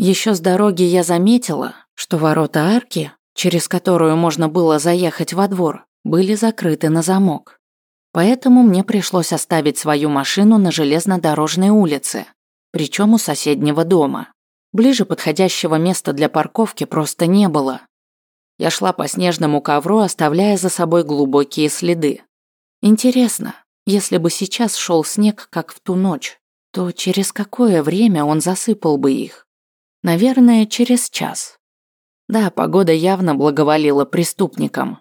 Еще с дороги я заметила, что ворота арки, через которую можно было заехать во двор, были закрыты на замок. Поэтому мне пришлось оставить свою машину на железнодорожной улице, причем у соседнего дома. Ближе подходящего места для парковки просто не было. Я шла по снежному ковру, оставляя за собой глубокие следы. Интересно, если бы сейчас шел снег, как в ту ночь, то через какое время он засыпал бы их? Наверное, через час. Да, погода явно благоволила преступникам.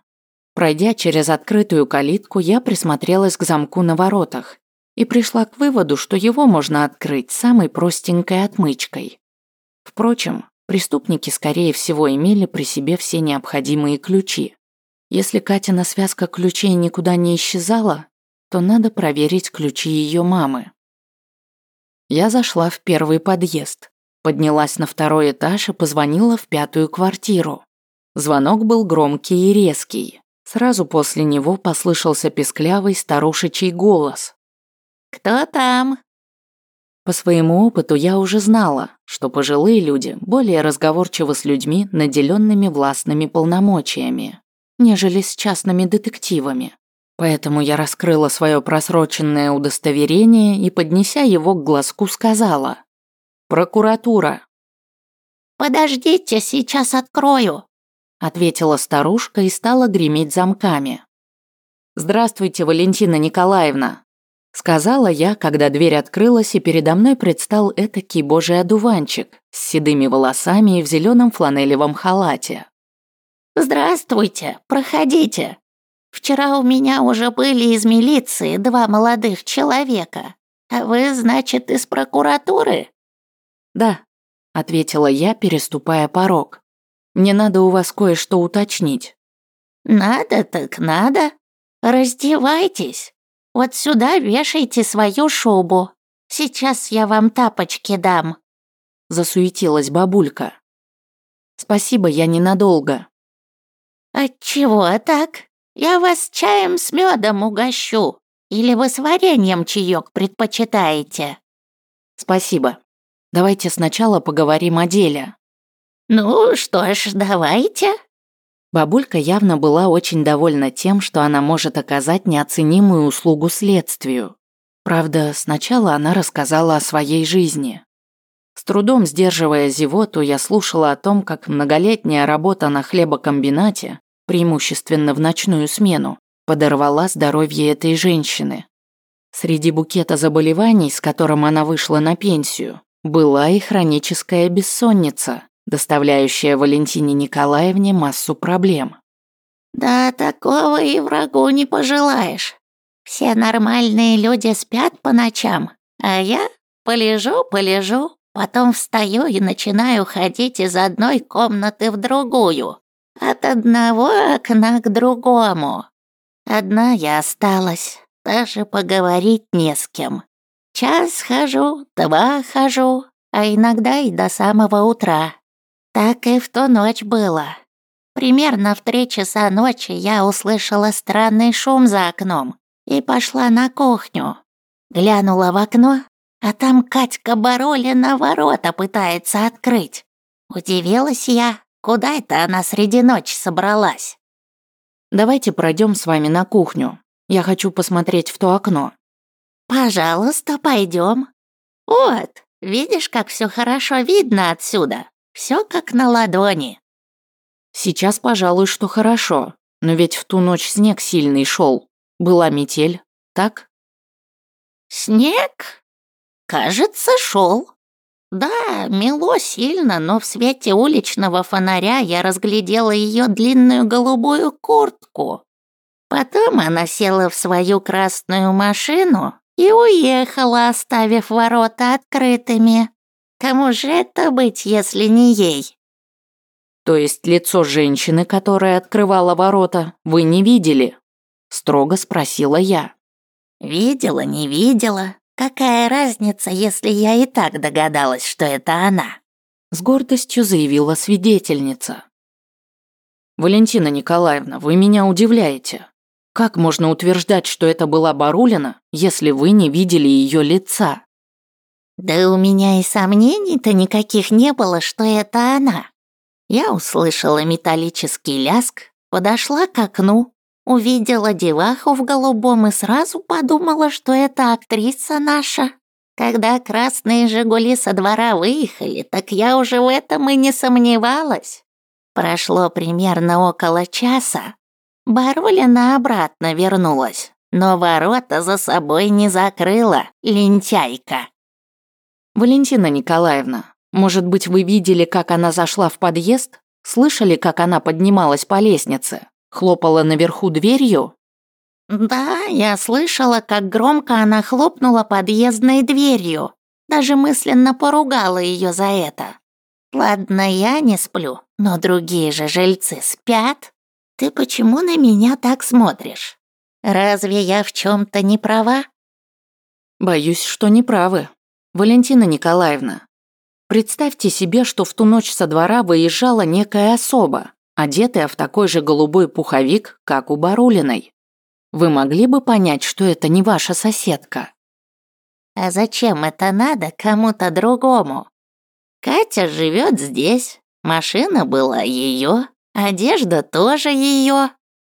Пройдя через открытую калитку, я присмотрелась к замку на воротах и пришла к выводу, что его можно открыть самой простенькой отмычкой. Впрочем, преступники, скорее всего, имели при себе все необходимые ключи. Если Катина связка ключей никуда не исчезала, то надо проверить ключи ее мамы. Я зашла в первый подъезд. Поднялась на второй этаж и позвонила в пятую квартиру. Звонок был громкий и резкий. Сразу после него послышался песклявый старушечий голос. «Кто там?» По своему опыту я уже знала, что пожилые люди более разговорчивы с людьми, наделенными властными полномочиями, нежели с частными детективами. Поэтому я раскрыла свое просроченное удостоверение и, поднеся его к глазку, сказала Прокуратура. Подождите, сейчас открою, ответила старушка и стала греметь замками. Здравствуйте, Валентина Николаевна, сказала я, когда дверь открылась и передо мной предстал этакий божий одуванчик с седыми волосами и в зеленом фланелевом халате. Здравствуйте, проходите. Вчера у меня уже были из милиции два молодых человека. А вы, значит, из прокуратуры? «Да», — ответила я, переступая порог. «Мне надо у вас кое-что уточнить». «Надо так надо. Раздевайтесь. Вот сюда вешайте свою шубу. Сейчас я вам тапочки дам», — засуетилась бабулька. «Спасибо, я ненадолго». «Отчего так? Я вас чаем с медом угощу. Или вы с вареньем чаек предпочитаете?» «Спасибо», Давайте сначала поговорим о деле». «Ну что ж, давайте». Бабулька явно была очень довольна тем, что она может оказать неоценимую услугу следствию. Правда, сначала она рассказала о своей жизни. С трудом сдерживая зевоту, я слушала о том, как многолетняя работа на хлебокомбинате, преимущественно в ночную смену, подорвала здоровье этой женщины. Среди букета заболеваний, с которым она вышла на пенсию, была и хроническая бессонница, доставляющая Валентине Николаевне массу проблем. «Да такого и врагу не пожелаешь. Все нормальные люди спят по ночам, а я полежу, полежу, потом встаю и начинаю ходить из одной комнаты в другую, от одного окна к другому. Одна я осталась, даже поговорить не с кем. Час хожу, два хожу, а иногда и до самого утра. Так и в ту ночь было. Примерно в три часа ночи я услышала странный шум за окном и пошла на кухню. Глянула в окно, а там Катька Баролина ворота пытается открыть. Удивилась я, куда это она среди ночи собралась. «Давайте пройдем с вами на кухню. Я хочу посмотреть в то окно», «Пожалуйста, пойдем. Вот, видишь, как все хорошо видно отсюда? Все как на ладони». «Сейчас, пожалуй, что хорошо, но ведь в ту ночь снег сильный шел. Была метель, так?» «Снег? Кажется, шел. Да, мело сильно, но в свете уличного фонаря я разглядела ее длинную голубую куртку. Потом она села в свою красную машину и уехала, оставив ворота открытыми. Кому же это быть, если не ей? То есть лицо женщины, которая открывала ворота, вы не видели? Строго спросила я. Видела, не видела. Какая разница, если я и так догадалась, что это она? С гордостью заявила свидетельница. Валентина Николаевна, вы меня удивляете. Как можно утверждать, что это была Барулина, если вы не видели ее лица? Да у меня и сомнений-то никаких не было, что это она. Я услышала металлический ляск, подошла к окну, увидела деваху в голубом и сразу подумала, что это актриса наша. Когда красные «Жигули» со двора выехали, так я уже в этом и не сомневалась. Прошло примерно около часа. Барулина обратно вернулась, но ворота за собой не закрыла, лентяйка. Валентина Николаевна, может быть, вы видели, как она зашла в подъезд? Слышали, как она поднималась по лестнице? Хлопала наверху дверью? Да, я слышала, как громко она хлопнула подъездной дверью. Даже мысленно поругала ее за это. Ладно, я не сплю, но другие же жильцы спят. Ты почему на меня так смотришь? Разве я в чем-то не права? Боюсь, что не правы. Валентина Николаевна, представьте себе, что в ту ночь со двора выезжала некая особа, одетая в такой же голубой пуховик, как у Барулиной. Вы могли бы понять, что это не ваша соседка? А зачем это надо кому-то другому? Катя живет здесь, машина была ее, одежда тоже ее.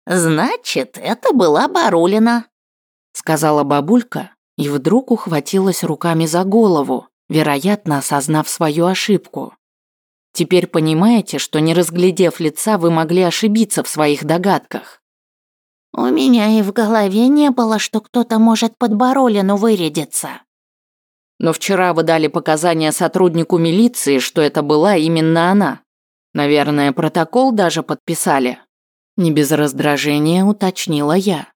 Значит, это была Барулина, сказала бабулька и вдруг ухватилась руками за голову, вероятно, осознав свою ошибку. Теперь понимаете, что не разглядев лица, вы могли ошибиться в своих догадках. У меня и в голове не было, что кто-то может под Баролину вырядиться. Но вчера вы дали показания сотруднику милиции, что это была именно она. Наверное, протокол даже подписали. Не без раздражения уточнила я.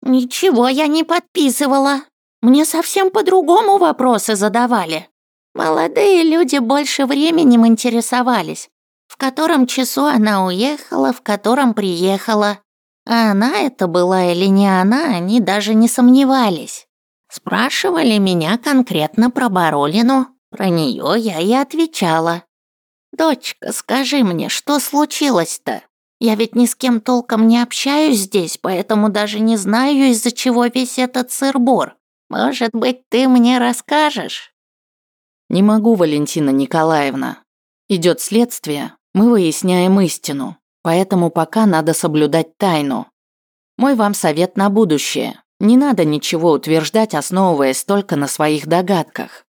Ничего я не подписывала. Мне совсем по-другому вопросы задавали. Молодые люди больше временем интересовались. В котором часу она уехала, в котором приехала. А она это была или не она, они даже не сомневались. Спрашивали меня конкретно про Баролину. Про нее я и отвечала. «Дочка, скажи мне, что случилось-то? Я ведь ни с кем толком не общаюсь здесь, поэтому даже не знаю, из-за чего весь этот сыр-бор. Может быть, ты мне расскажешь?» «Не могу, Валентина Николаевна. Идет следствие, мы выясняем истину. Поэтому пока надо соблюдать тайну. Мой вам совет на будущее. Не надо ничего утверждать, основываясь только на своих догадках.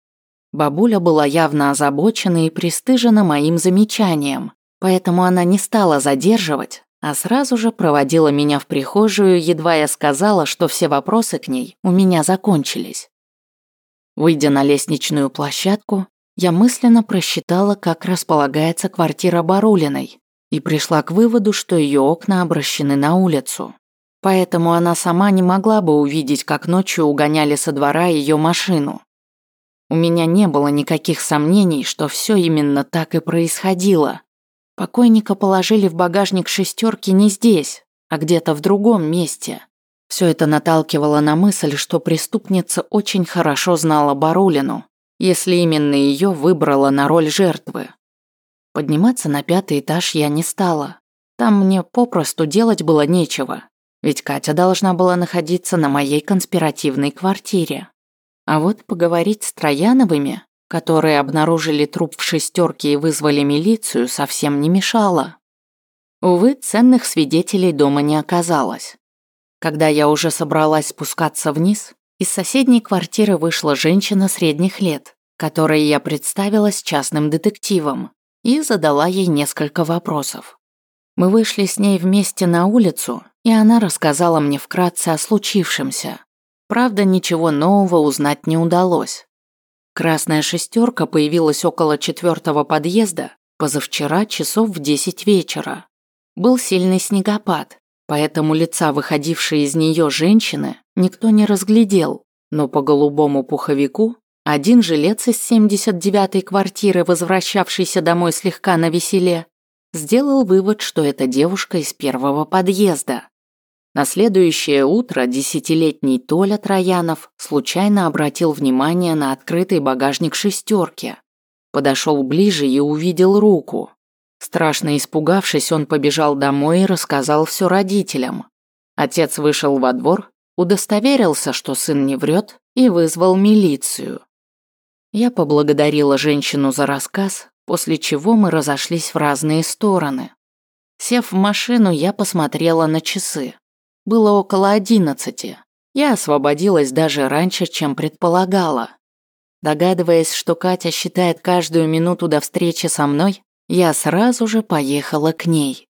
Бабуля была явно озабочена и пристыжена моим замечанием, поэтому она не стала задерживать, а сразу же проводила меня в прихожую, едва я сказала, что все вопросы к ней у меня закончились. Выйдя на лестничную площадку, я мысленно просчитала, как располагается квартира Барулиной, и пришла к выводу, что ее окна обращены на улицу. Поэтому она сама не могла бы увидеть, как ночью угоняли со двора ее машину. У меня не было никаких сомнений, что все именно так и происходило. Покойника положили в багажник шестерки не здесь, а где-то в другом месте. Все это наталкивало на мысль, что преступница очень хорошо знала Барулину, если именно ее выбрала на роль жертвы. Подниматься на пятый этаж я не стала. Там мне попросту делать было нечего, ведь Катя должна была находиться на моей конспиративной квартире. А вот поговорить с Трояновыми, которые обнаружили труп в шестерке и вызвали милицию, совсем не мешало. Увы, ценных свидетелей дома не оказалось. Когда я уже собралась спускаться вниз, из соседней квартиры вышла женщина средних лет, которой я представилась частным детективом и задала ей несколько вопросов. Мы вышли с ней вместе на улицу, и она рассказала мне вкратце о случившемся. Правда, ничего нового узнать не удалось. Красная шестерка появилась около четвертого подъезда позавчера часов в десять вечера. Был сильный снегопад, поэтому лица, выходившей из нее женщины, никто не разглядел, но по голубому пуховику один жилец из 79-й квартиры, возвращавшийся домой слегка на веселе, сделал вывод, что это девушка из первого подъезда. На следующее утро десятилетний Толя Троянов случайно обратил внимание на открытый багажник шестерки. Подошел ближе и увидел руку. Страшно испугавшись, он побежал домой и рассказал все родителям. Отец вышел во двор, удостоверился, что сын не врет, и вызвал милицию. Я поблагодарила женщину за рассказ, после чего мы разошлись в разные стороны. Сев в машину, я посмотрела на часы. Было около одиннадцати. Я освободилась даже раньше, чем предполагала. Догадываясь, что Катя считает каждую минуту до встречи со мной, я сразу же поехала к ней.